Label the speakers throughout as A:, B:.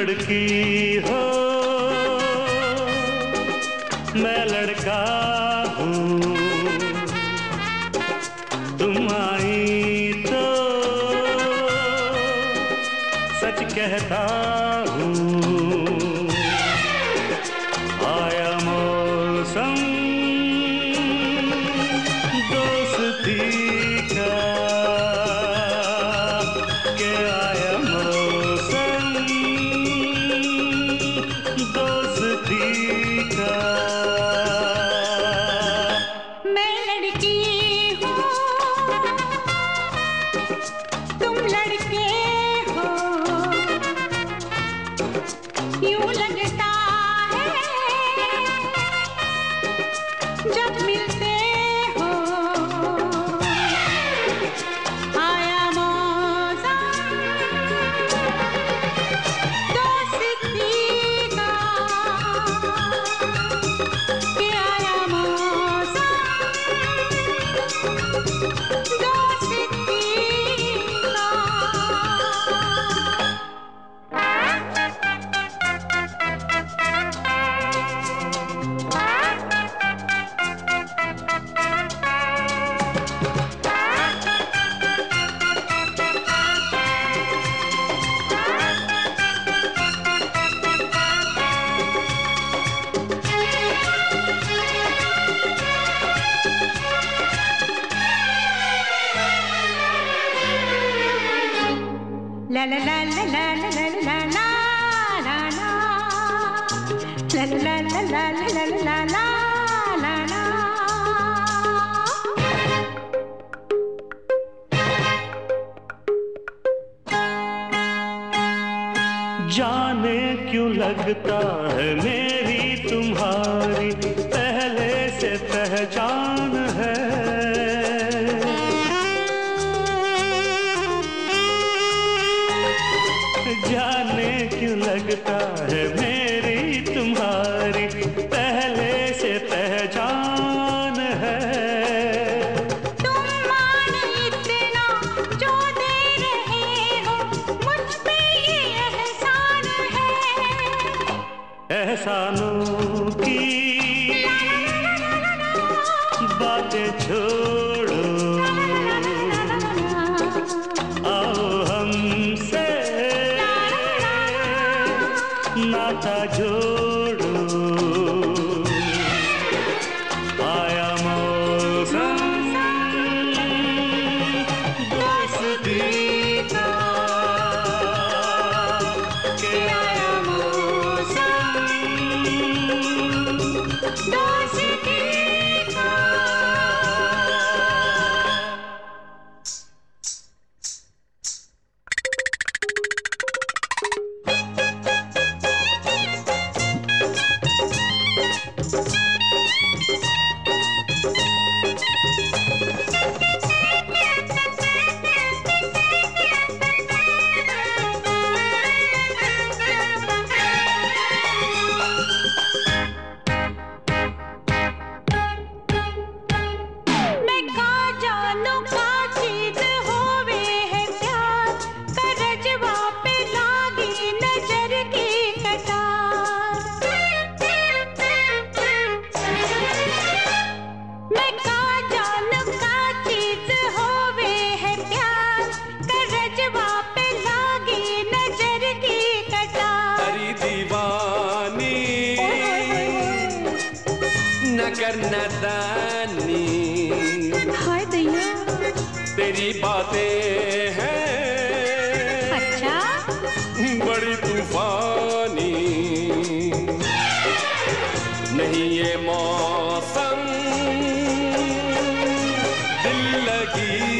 A: लड़की हो। मैं लड़का हूँ। तुम आई तो सच कहता हूँ। आया मौसम दोस्ती
B: थी
A: जाने क्यों लगता है मेरी तुम्हारी पहले से पहचान जाने क्यों लगता है मेरी तुम्हारी? पहले से पहचान है।
B: तुम मान इतना जो दे रहे हो मुझ पे ये एहसान है।
C: कर नदानी
B: हाय दैया
C: तेरी बातें हैं।
B: अच्छा।
C: बड़ी तूफानी। नहीं ये मौसम दिल लगी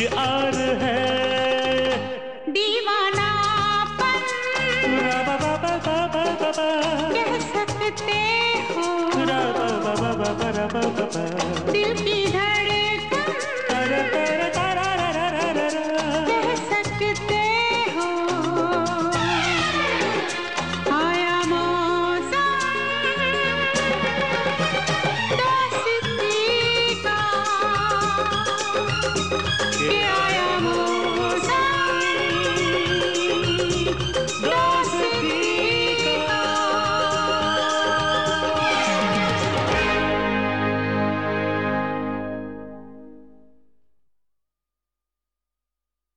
A: कुछ और है।
B: दीवानापन